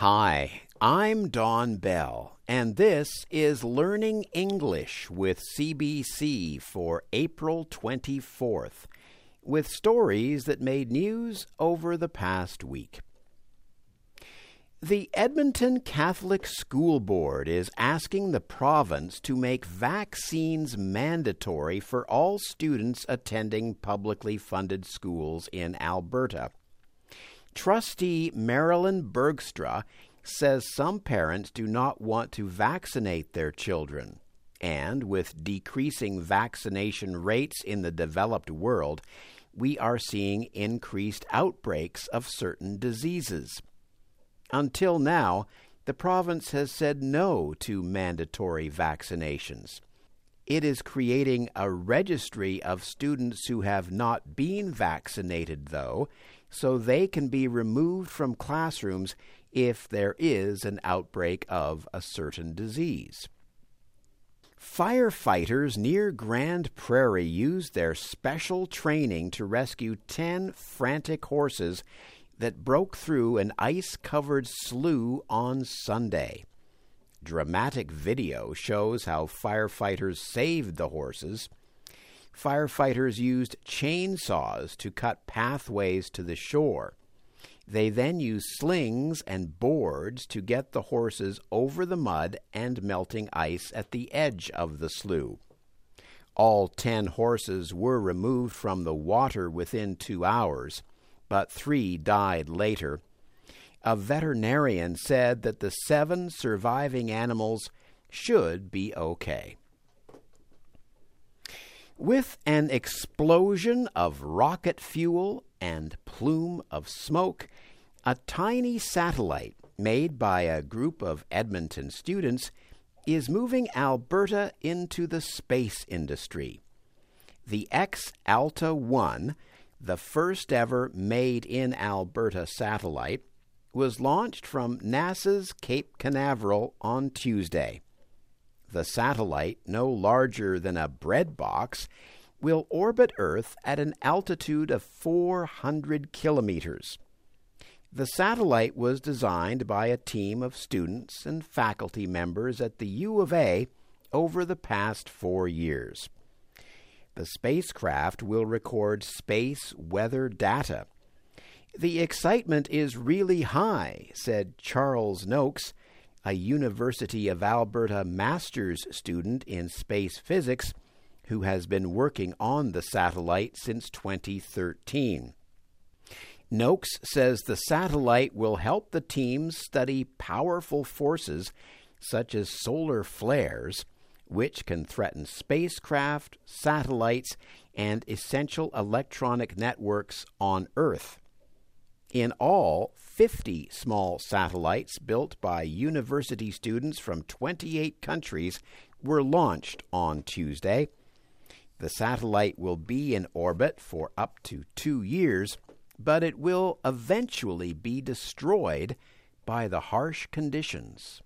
Hi, I'm Don Bell, and this is Learning English with CBC for April 24th, with stories that made news over the past week. The Edmonton Catholic School Board is asking the province to make vaccines mandatory for all students attending publicly funded schools in Alberta. Trustee Marilyn Bergstra says some parents do not want to vaccinate their children. And with decreasing vaccination rates in the developed world, we are seeing increased outbreaks of certain diseases. Until now, the province has said no to mandatory vaccinations. It is creating a registry of students who have not been vaccinated, though, so they can be removed from classrooms if there is an outbreak of a certain disease. Firefighters near Grande Prairie used their special training to rescue 10 frantic horses that broke through an ice covered slough on Sunday. Dramatic video shows how firefighters saved the horses firefighters used chainsaws to cut pathways to the shore. They then used slings and boards to get the horses over the mud and melting ice at the edge of the slough. All ten horses were removed from the water within two hours, but three died later. A veterinarian said that the seven surviving animals should be okay. With an explosion of rocket fuel and plume of smoke, a tiny satellite made by a group of Edmonton students is moving Alberta into the space industry. The X Alta 1, the first ever made in Alberta satellite, was launched from NASA's Cape Canaveral on Tuesday the satellite, no larger than a bread box, will orbit Earth at an altitude of 400 kilometers. The satellite was designed by a team of students and faculty members at the U of A over the past four years. The spacecraft will record space weather data. The excitement is really high, said Charles Noakes, a University of Alberta master's student in space physics who has been working on the satellite since 2013. Noakes says the satellite will help the team study powerful forces such as solar flares, which can threaten spacecraft, satellites, and essential electronic networks on Earth. In all, 50 small satellites built by university students from 28 countries were launched on Tuesday. The satellite will be in orbit for up to two years, but it will eventually be destroyed by the harsh conditions.